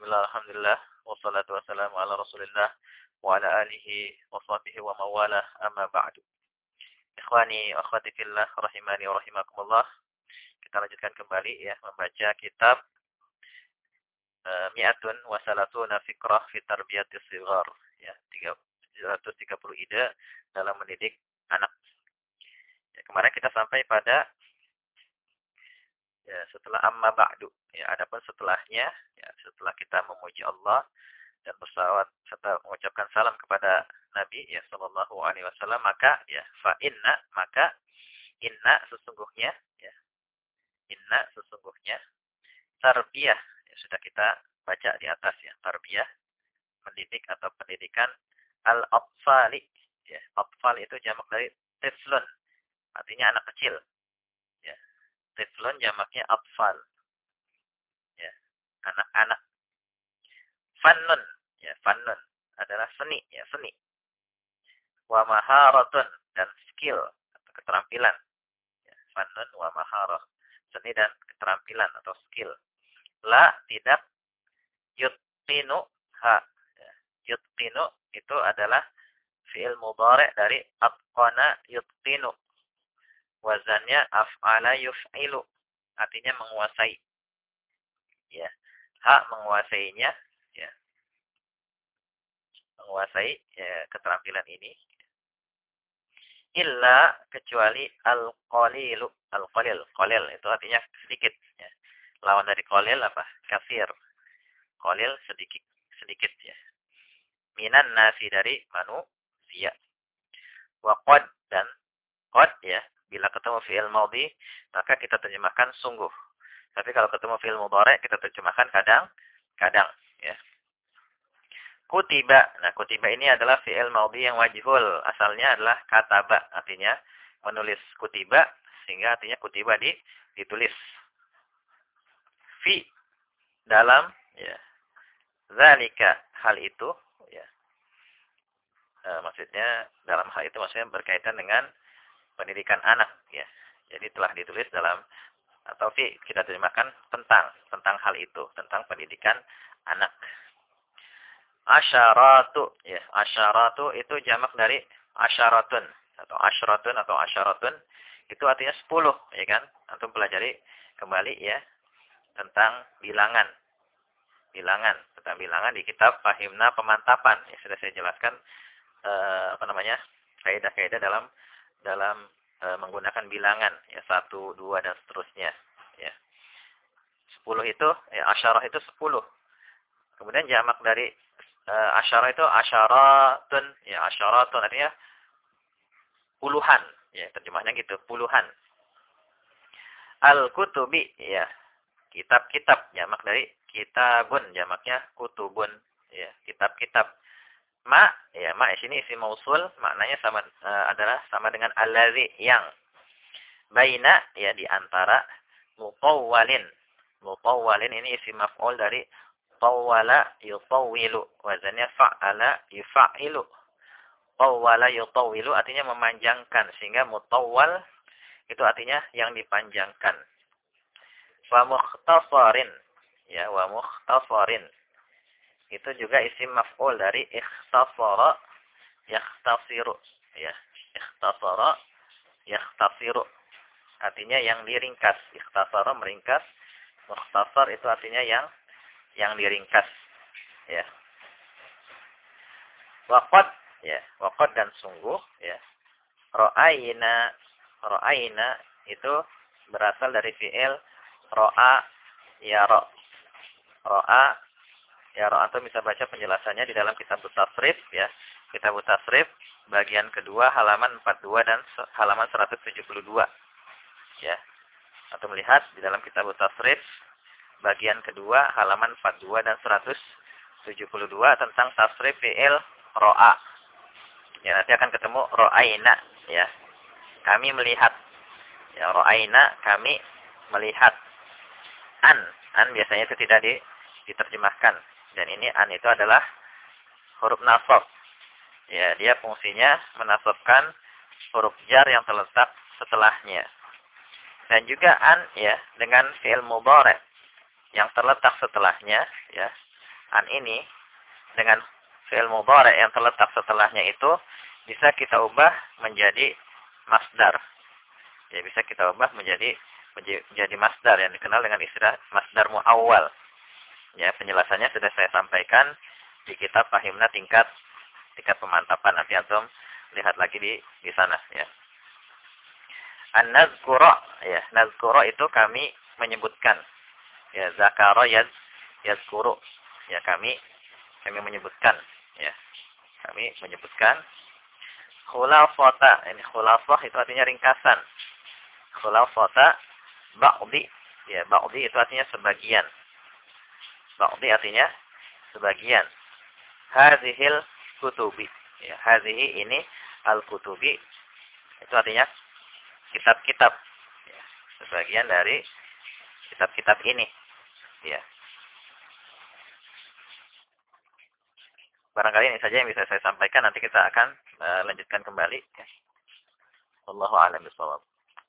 Bismillah, Alhamdulillah, wassalatu wassalamu ala rasulillah, wa ala alihi wa sahbihi wa mawala, amma ba'du. Ikhwani, akhwati fillah, rahimani wa rahimakumullah. Kita lanjutkan kembali ya, membaca kitab uh, Mi'atun wa salatuna fikrah fi tarbiyatis sigar. Ya, 330 ide dalam mendidik anak. Ya, kemarin kita sampai pada ya, setelah amma ba'du. Ya, adapun setelahnya, ya, setelah kita memuji Allah dan bersalawat serta mengucapkan salam kepada Nabi ya sallallahu alaihi wasallam maka ya fa inna maka inna sesungguhnya ya inna sesungguhnya tarbiyah ya sudah kita baca di atas ya tarbiyah mendidik atau pendidikan al atfali ya atfal itu jamak dari tiflun artinya anak kecil tiflun jamaknya atfal ya anak-anak fannun. Ya fannun adalah seni. Ya seni. Wa maharatun dan skill atau keterampilan. Ya, fannun wa maharah. Seni dan keterampilan atau skill. La tidak. Yutqinu ha. Ya, yutqinu itu adalah fi'il mudhari dari atqana yutqinu wazannya af'ala yuf'ilu. Artinya menguasai. Ya. Hak menguasainya menguasai ya, keterampilan ini. Illa kecuali al-qalilu. Al-qalil qalil. Itu artinya sedikit ya. lawan dari qalil apa? Kafir qalil sedikit sedikit ya. Minan nasi dari manusia. Wa qad dan qad ya bila ketemu fi'il maudhi maka kita terjemahkan sungguh tapi kalau ketemu fi'il mudhari kita terjemahkan kadang kadang ya Kutiba. Nah, kutiba ini adalah fi'il maudhi yang wajibul. Asalnya adalah kataba. Artinya menulis kutiba. Sehingga artinya kutiba di, ditulis. Fi. Dalam. Ya. Zalika. Hal itu. Ya. E, maksudnya dalam hal itu maksudnya berkaitan dengan pendidikan anak. Ya. Jadi telah ditulis dalam atau fi kita terjemahkan tentang tentang hal itu, tentang pendidikan anak. Asyaratu ya asyaratu itu jamak dari asyaratun atau asyaratun atau asyaratun. Itu artinya sepuluh ya kan? Atau pelajari kembali ya tentang bilangan. Bilangan tentang bilangan di kitab Fahimna Pemantapan. Ya sudah saya jelaskan eh, apa namanya kaidah-kaidah dalam dalam eh, menggunakan bilangan ya satu dua dan seterusnya ya. Sepuluh itu ya asyarah itu sepuluh. Kemudian jamak dari uh, asyara itu asyaratun ya asyaratun artinya puluhan ya terjemahnya gitu puluhan. Al kutubi ya kitab-kitab jamak dari kitabun jamaknya kutubun ya kitab-kitab ma ya ma di sini isi mausul maknanya sama uh, adalah sama dengan allazi yang. Baina ya di antara mutawwalin. Mutawwalin ini isi maf'ul dari tawwala yutawwilu. Wazannya fa'ala yufa'ilu tawwala yutawwilu artinya memanjangkan sehingga mutawwal itu artinya yang dipanjangkan. Wa mukhtasarin ya wa mukhtasarin itu juga isim maf'ul dari ikhtasara yakhtasiru ya ikhtasara yakhtasiru artinya yang diringkas. Ikhtasara meringkas mukhtasar itu artinya yang yang diringkas ya. Waqad ya waqad dan sungguh ya. Ra'ayna ra'ayna itu berasal dari fi'il ra'a ya ra ra'a ya ra atau bisa baca penjelasannya di dalam kitab tasrif ya kitab tasrif bagian kedua halaman 42 dan halaman 172 ya atau melihat di dalam kitab tasrif bagian kedua halaman 42 dan 172 tentang tasrif fi'il ro'a. Ya, nanti akan ketemu ro'aina ya. Kami melihat. Ya, ro'aina kami melihat. An, an biasanya itu tidak di, diterjemahkan. Dan ini an itu adalah huruf nasab. Ya, dia fungsinya menasabkan huruf jar yang terletak setelahnya. Dan juga an ya dengan fi'il mudhari yang terletak setelahnya ya an ini dengan fi'il mudhari yang terletak setelahnya itu bisa kita ubah menjadi masdar. Ya, bisa kita ubah menjadi menjadi masdar yang dikenal dengan istilah masdar muawwal. Ya, penjelasannya sudah saya sampaikan di kitab Fahimna tingkat tingkat pemantapan nanti antum lihat lagi di di sana ya. An-nazkura ya, nazkura itu kami menyebutkan. Ya, zakara yaz yazkuru. Ya, kami kami menyebutkan ya. Kami menyebutkan khulafata. Ini khulafah itu artinya ringkasan. Khulafata ba'di. Ya, ba'di itu artinya sebagian. Ba'di artinya sebagian. Hadhil kutubi. Ya, hadhihi ini al-kutubi. Itu artinya kitab-kitab. Ya, sebagian dari kitab-kitab ini. Ya. Barangkali ini saja yang bisa saya sampaikan. Nanti kita akan uh, lanjutkan kembali. Ya. Allahu a'lam bishawab.